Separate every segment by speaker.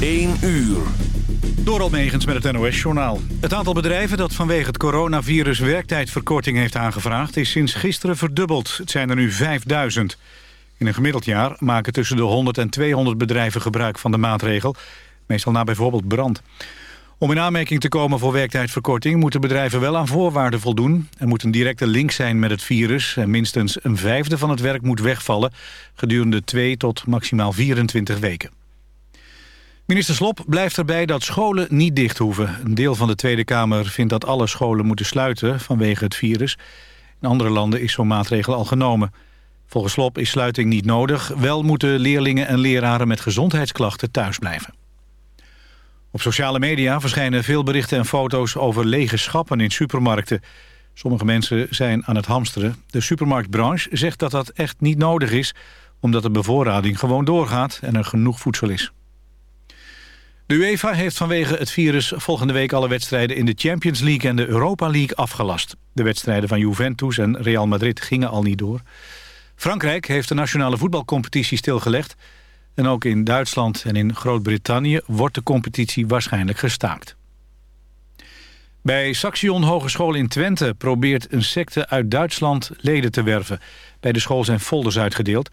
Speaker 1: 1 uur.
Speaker 2: Door Almegens met het NOS-journaal. Het aantal bedrijven dat vanwege het coronavirus werktijdverkorting heeft aangevraagd... is sinds gisteren verdubbeld. Het zijn er nu 5000. In een gemiddeld jaar maken tussen de 100 en 200 bedrijven gebruik van de maatregel. Meestal na bijvoorbeeld brand. Om in aanmerking te komen voor werktijdverkorting... moeten bedrijven wel aan voorwaarden voldoen. Er moet een directe link zijn met het virus... en minstens een vijfde van het werk moet wegvallen... gedurende 2 tot maximaal 24 weken. Minister Slop blijft erbij dat scholen niet dicht hoeven. Een deel van de Tweede Kamer vindt dat alle scholen moeten sluiten vanwege het virus. In andere landen is zo'n maatregel al genomen. Volgens Slop is sluiting niet nodig. Wel moeten leerlingen en leraren met gezondheidsklachten thuis blijven. Op sociale media verschijnen veel berichten en foto's over lege schappen in supermarkten. Sommige mensen zijn aan het hamsteren. De supermarktbranche zegt dat dat echt niet nodig is... omdat de bevoorrading gewoon doorgaat en er genoeg voedsel is. De UEFA heeft vanwege het virus volgende week alle wedstrijden in de Champions League en de Europa League afgelast. De wedstrijden van Juventus en Real Madrid gingen al niet door. Frankrijk heeft de nationale voetbalcompetitie stilgelegd. En ook in Duitsland en in Groot-Brittannië wordt de competitie waarschijnlijk gestaakt. Bij Saxion Hogeschool in Twente probeert een secte uit Duitsland leden te werven. Bij de school zijn folders uitgedeeld.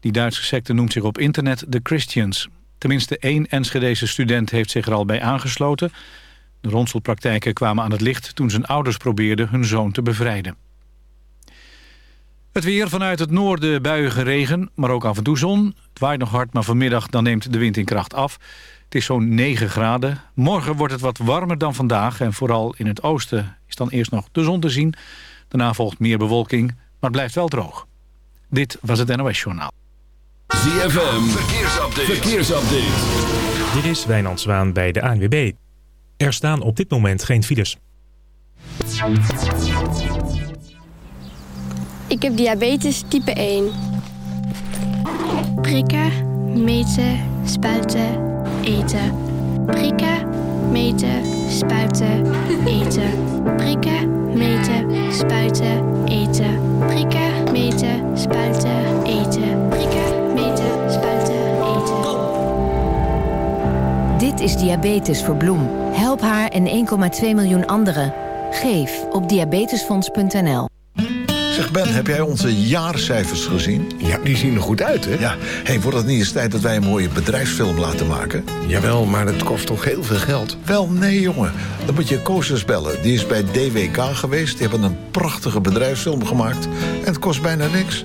Speaker 2: Die Duitse secte noemt zich op internet de Christians. Tenminste één Enschedese student heeft zich er al bij aangesloten. De ronselpraktijken kwamen aan het licht toen zijn ouders probeerden hun zoon te bevrijden. Het weer vanuit het noorden buiige regen, maar ook af en toe zon. Het waait nog hard, maar vanmiddag dan neemt de wind in kracht af. Het is zo'n 9 graden. Morgen wordt het wat warmer dan vandaag... en vooral in het oosten is dan eerst nog de zon te zien. Daarna volgt meer bewolking, maar het blijft wel droog. Dit was het NOS Journaal.
Speaker 1: ZFM, verkeersupdate. verkeersupdate.
Speaker 3: Dit is Wijnand Zwaan bij de ANWB. Er staan op dit moment geen files.
Speaker 4: Ik heb diabetes type 1. Prikken, meten, spuiten, eten. Prikken, meten, spuiten, eten. Prikken, meten, spuiten, eten. Prikken, meten, spuiten, eten. Prikken, meten, spuiten, eten.
Speaker 5: Dit is Diabetes voor Bloem. Help haar en 1,2 miljoen anderen. Geef op diabetesfonds.nl.
Speaker 6: Zeg Ben, heb jij onze jaarcijfers gezien?
Speaker 7: Ja, die zien er goed uit, hè?
Speaker 6: Ja. hey, wordt het niet eens tijd dat wij een mooie bedrijfsfilm laten maken?
Speaker 7: Jawel, maar het kost toch heel veel geld?
Speaker 6: Wel, nee, jongen. Dan moet je Koosjes bellen. Die is bij DWK geweest. Die hebben een prachtige bedrijfsfilm gemaakt. En het kost bijna niks.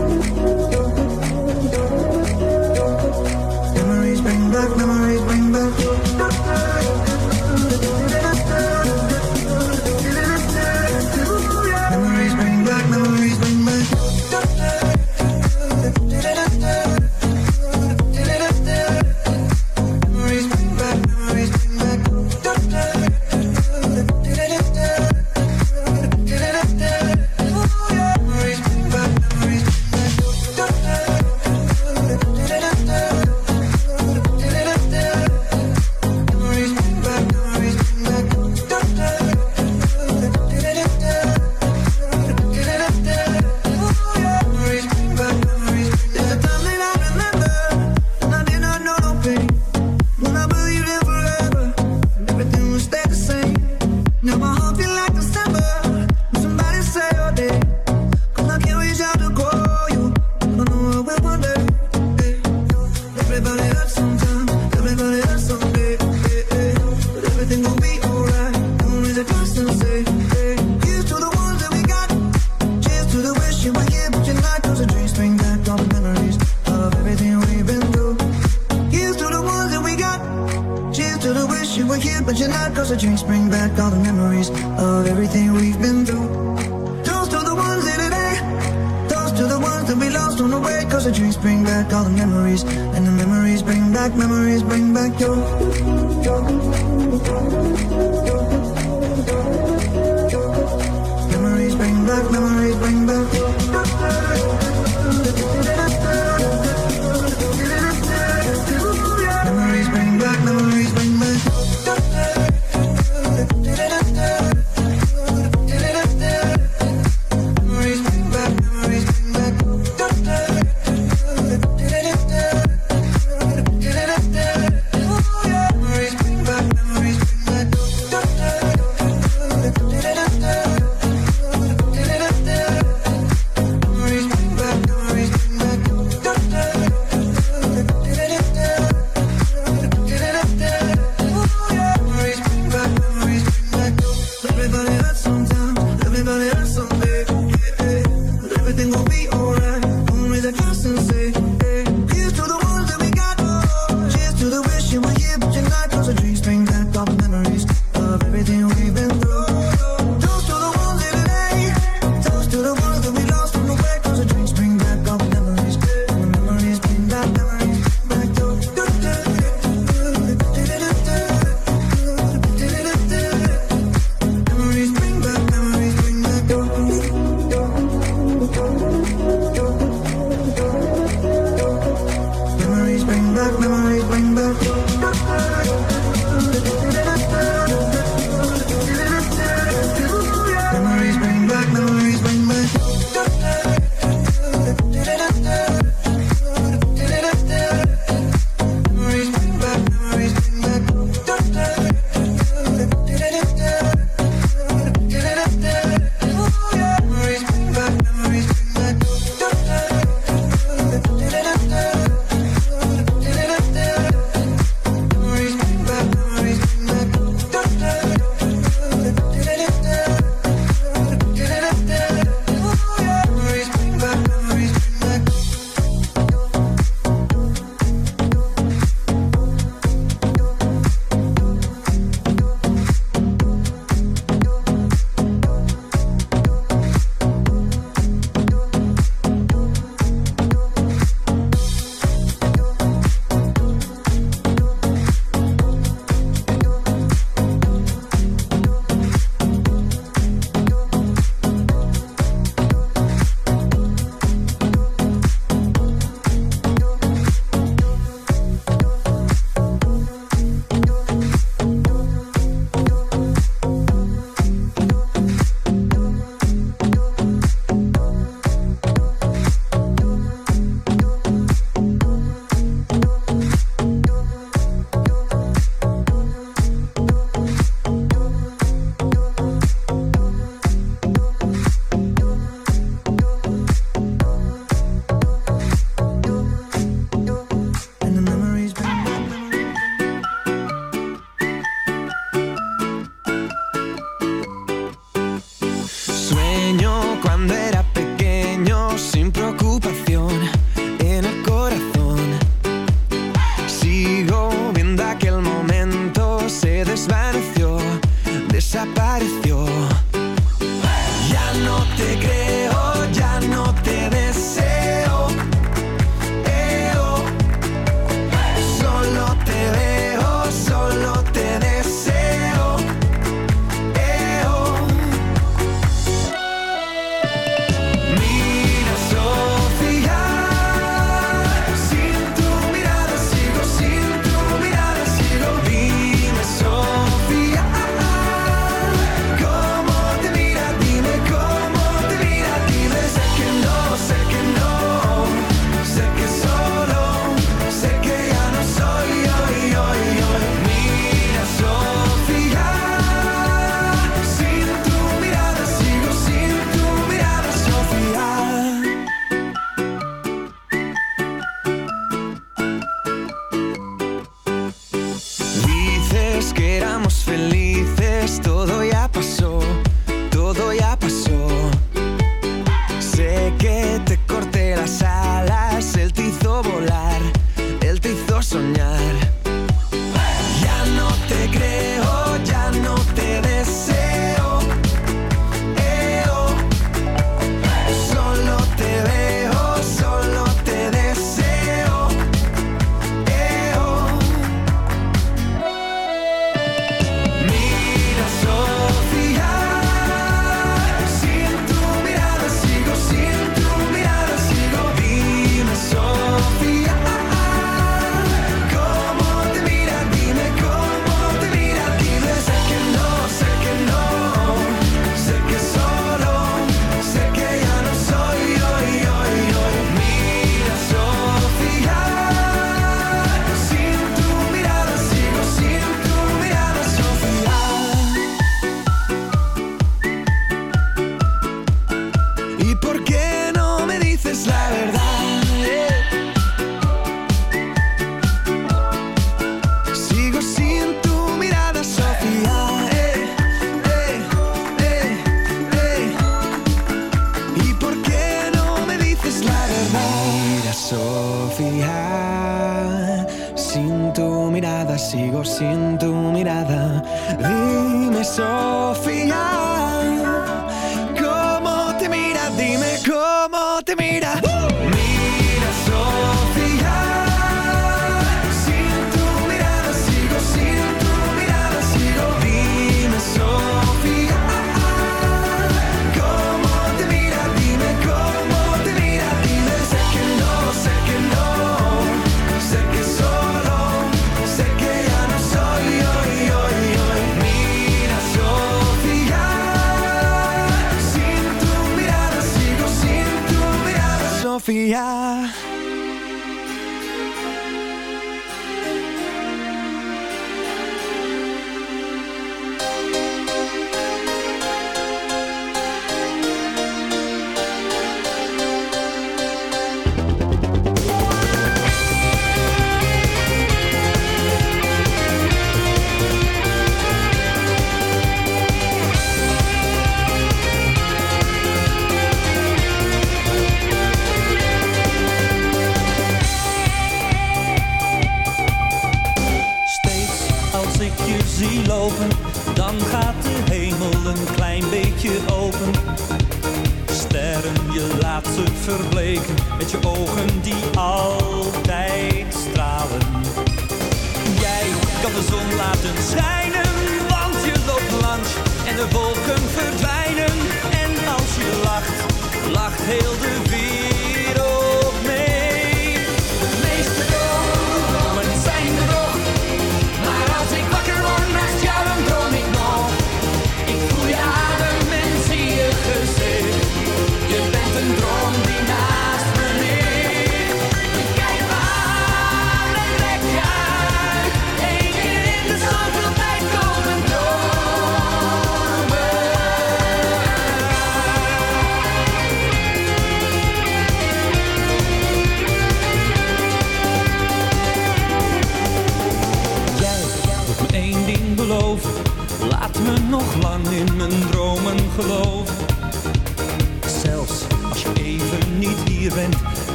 Speaker 8: hope you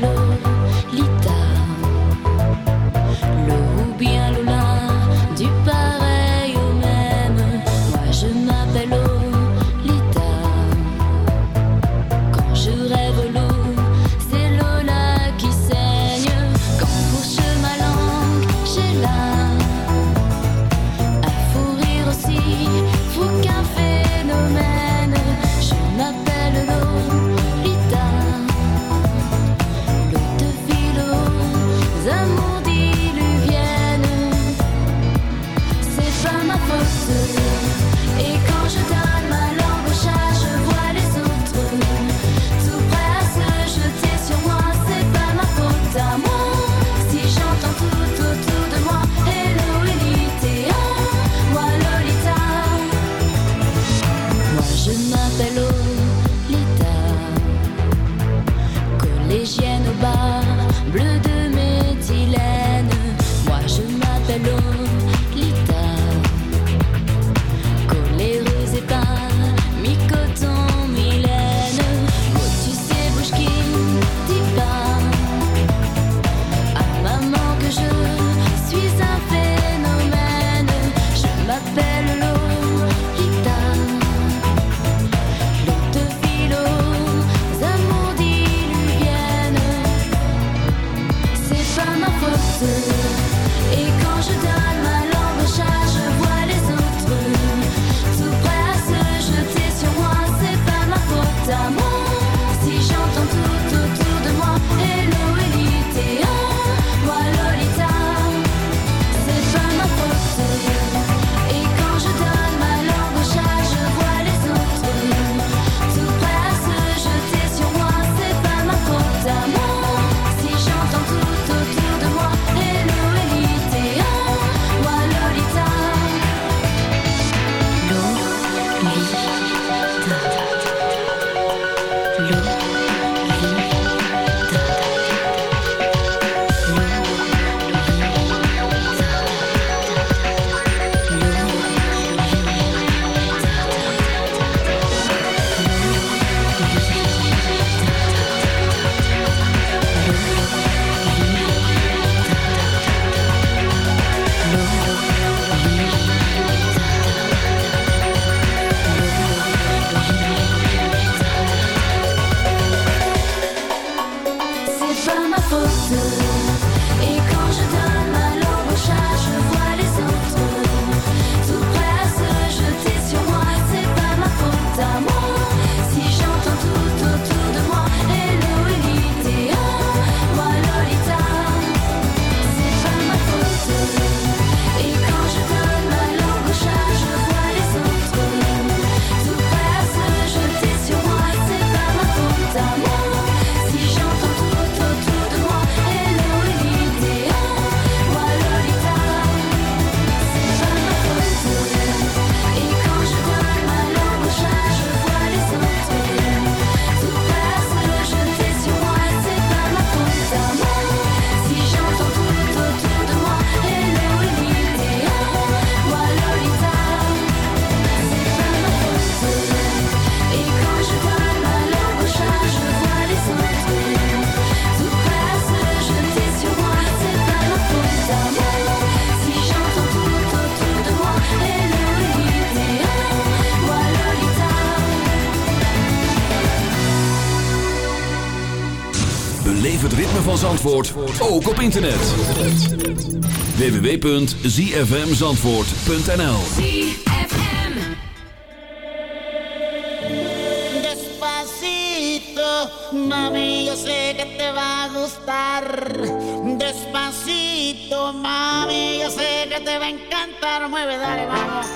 Speaker 4: de.
Speaker 1: Zandvoort ook op internet. www.zfmzandvoort.nl
Speaker 9: Despacito, mami, yo sé que te va a gustar. Despacito, mami, yo sé que te va a encantar. Mueve, dale, vamos.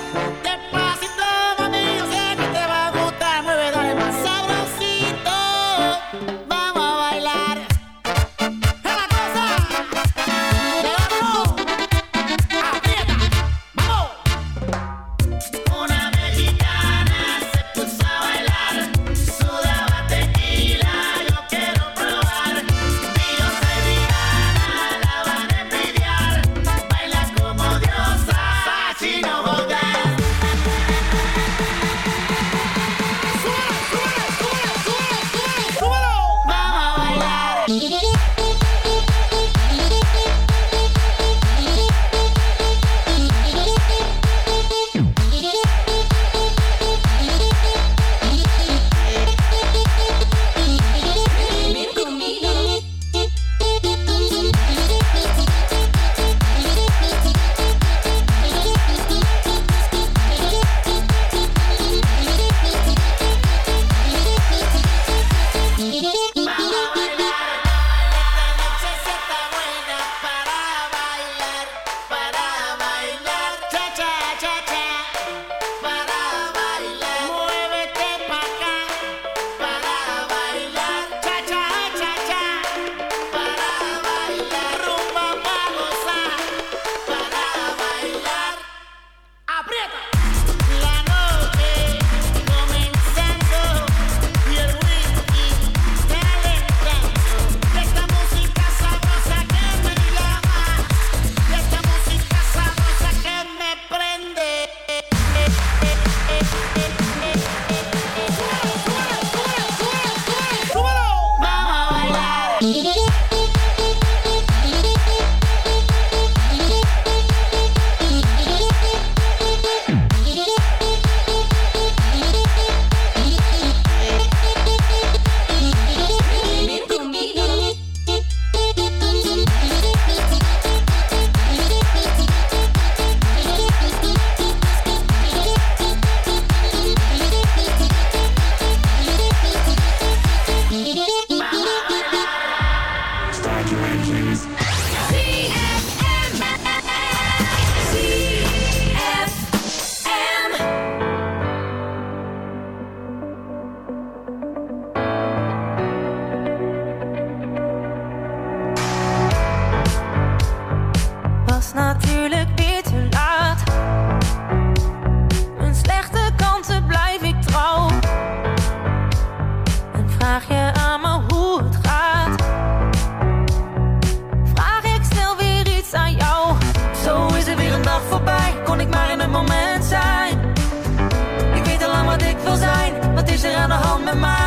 Speaker 10: Zo is er weer een dag voorbij, kon ik maar in een moment zijn. Ik weet al lang wat ik wil zijn, wat is er aan de hand met mij?